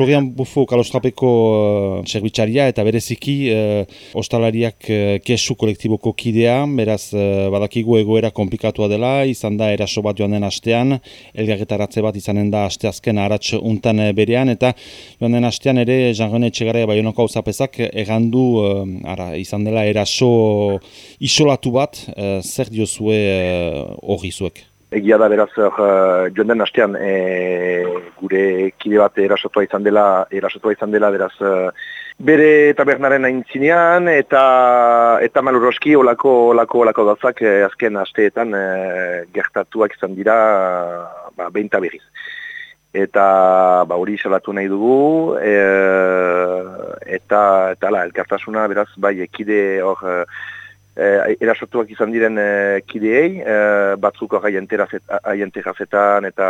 Florian Bufo kalostrapeko uh, zerbitzaria eta bereziki uh, ostalariak uh, kesu kolektiboko kidea, beraz uh, badakigu egoera komplikatua dela, izan da eraso bat joan den astean, elgarretaratze bat izanen da asteazken aratx untan berean, eta joan den astean ere jangoen etxegara baionoko hau zapezak egandu uh, ara, izan dela eraso isolatu bat, uh, zer diozue hori zuek? Egia da beraz uh, joan den hastean e, gure kide bat erasotua izan dela, erasotua izan dela beraz uh, bere tabernaren aintzinean eta eta maluroski olako olako olako gauzak eh, azken asteetan eh, gertatuak izan dira ba, behin berriz. Eta ba, hori salatu nahi dugu e, eta, eta la, elkartasuna beraz bai ekide hor eh, erasotuak izan diren eh, kideei, eh, batzuk aientegazetan eta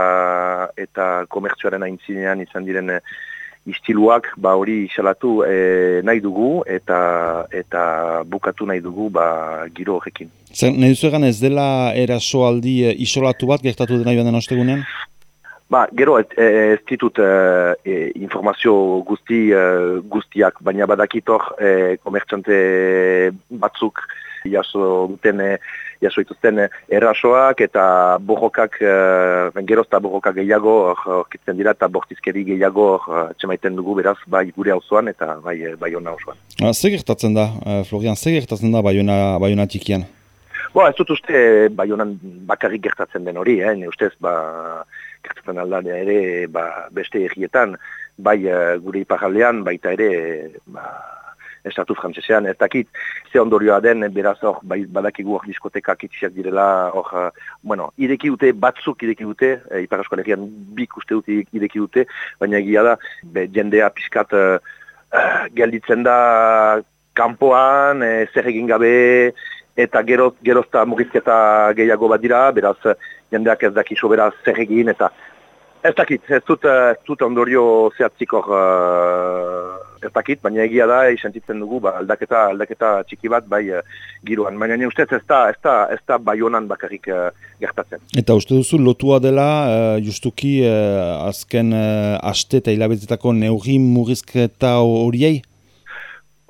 eta komertzuaren aintzinean izan diren eh, istiluak ba hori isalatu eh, nahi dugu eta eta bukatu nahi dugu ba giro horrekin. Zer, nahi duzu egan ez dela erasoaldi eh, isolatu bat gertatu dena joan den ostegunean? Ba, gero ez, ez ditut e, informazio guzti, guztiak, baina badakitor e, komertxante batzuk jaso duten eh, jaso dituzten eh, errasoak eta borrokak uh, gerozta borrokak gehiago orkitzen dira eta bortizkeri gehiago txemaiten dugu beraz bai gure hauzoan eta bai bai ona osoan. Ah, ze gertatzen da, Florian, ze gertatzen da baiona, baiona txikian? Bo, ez dut uste baionan bakarrik gertatzen den hori, eh? ustez ba, gertatzen alda ere ba, beste egietan, bai gure iparaldean, baita ere ba, estatu frantzesean, ez dakit, ze ondorioa den, beraz hor, bai, badakigu hor diskotekak itxiak direla, hor, uh, bueno, ideki dute, batzuk ideki dute, e, ipar askoalegian bik uste dute ideki dute, baina egia da, be, jendea pixkat uh, uh, gelditzen da kanpoan, e, zer egin gabe, eta geroz, gerozta mugizketa gehiago bat dira, beraz, jendeak ez dakizu beraz zer egin, eta Ez dakit, ez dut, ez dut ondorio zehatzik hor uh, ez dakit, baina egia da, isentitzen dugu, ba, aldaketa, aldaketa txiki bat, bai, uh, giroan. Baina nire ustez ez da, ez da, ez da bai honan bakarrik uh, gertatzen. Eta uste duzu, lotua dela, uh, justuki, uh, azken uh, aste eta hilabetetako neugri mugizketa horiei?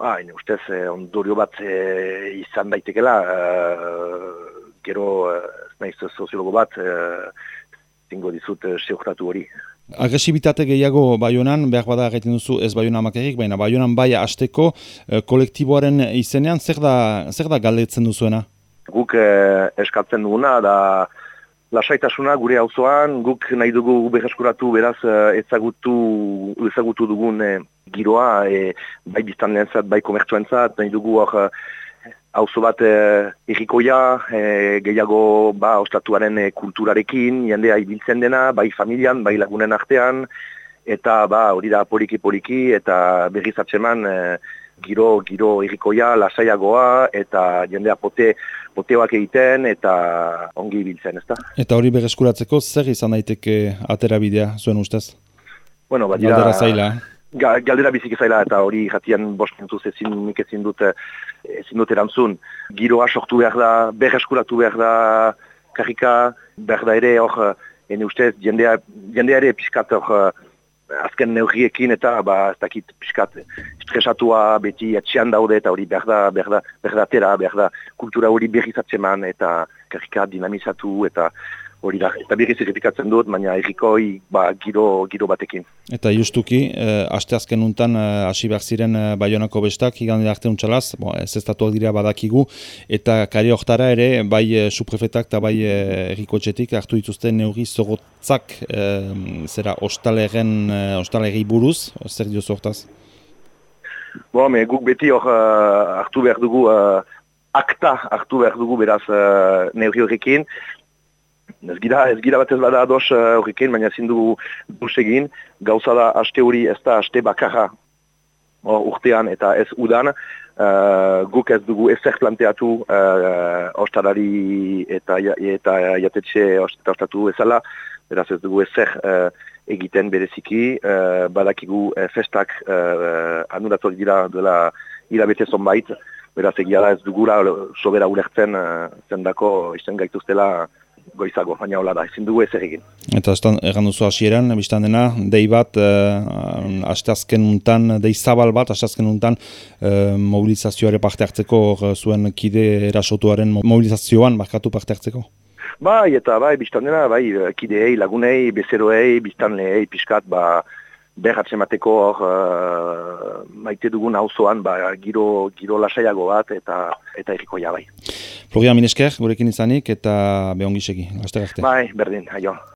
Ba, nire ustez, eh, ondorio bat eh, izan daitekela, uh, gero, uh, naiz soziologo bat, zingo dizut uh, hori. Agresibitate gehiago baionan, behar bada egiten duzu ez baiona makerik, baina baionan bai hasteko uh, kolektiboaren izenean, zer da, zer da galdetzen duzuena? Guk uh, eskatzen duguna, da lasaitasuna gure auzoan guk nahi dugu beheskuratu beraz ezagutu, ezagutu dugun giroa, bai biztan bai komertsuentzat, nahi dugu hor Hauzo bat eh, errikoia, eh, gehiago ba, ostatuaren eh, kulturarekin, jendea ibiltzen dena, bai familian, bai lagunen artean, eta ba, hori da poliki-poliki, eta berriz atseman eh, giro, giro errikoia, lasaiagoa, eta jendea pote, poteoak egiten, eta ongi ibiltzen, ezta? Eta hori berreskuratzeko zer izan daiteke aterabidea zuen ustez? Bueno, bat dira... zaila, galdera bizik ezaila eta hori jatian bost ezin nik ezin dut ezin dut erantzun. Giroa sortu behar da, berreskuratu behar da karrika, behar da ere hor, ene ustez, jendea, jendea ere piskat hor, eh, azken neurriekin eta ba, ez dakit piskat estresatua beti etxean daude eta hori behar da, behar da, behar da, tera, behar da, kultura hori berrizatzeman eta karrika dinamizatu eta hori da, eta birriz errepikatzen dut, baina errikoi ba, giro, giro batekin. Eta justuki, eh, aste azken untan eh, hasi behar ziren eh, baionako bestak, igan arte untxalaz, bo, ez ez dira badakigu, eta kari oktara ere, bai eh, suprefetak eta bai errikotxetik hartu dituzten neuri zorotzak, eh, zera ostalegen, eh, ostalegi buruz, zer dio zortaz? Bo, me, guk beti hor uh, hartu behar dugu, uh, akta hartu behar dugu beraz uh, neuri horrekin, Ez gira, ez gira bat ez bada ados eh, horrekin, uh, baina zindu dus egin, gauza da aste hori ez da aste bakarra urtean eta ez udan, uh, guk ez dugu ezer planteatu uh, ostalari eta, eta jatetxe ostatu ezala, beraz ez dugu ezer uh, egiten bereziki, uh, badakigu uh, festak uh, anulatuak dira dela hilabete zonbait, beraz egia da ez dugula sobera ulertzen uh, zendako izan gaituztela goizago, baina hola da, ezin dugu ez egin. Eta estan, erran duzu hasieran, biztan dena, dei bat, uh, asteazken untan, dei zabal bat, asteazken untan, uh, mobilizazioare parte hartzeko, zuen kide erasotuaren mobilizazioan, markatu parte hartzeko? Bai, eta bai, biztan dena, bai, kideei, lagunei, bezeroei, biztan lehei, piskat, ba, berratzen mateko hor uh, maite dugun auzoan ba, giro, giro lasaiago bat eta eta errikoia bai. Florian Minesker, gurekin izanik eta behongisegi. Bai, berdin, aio.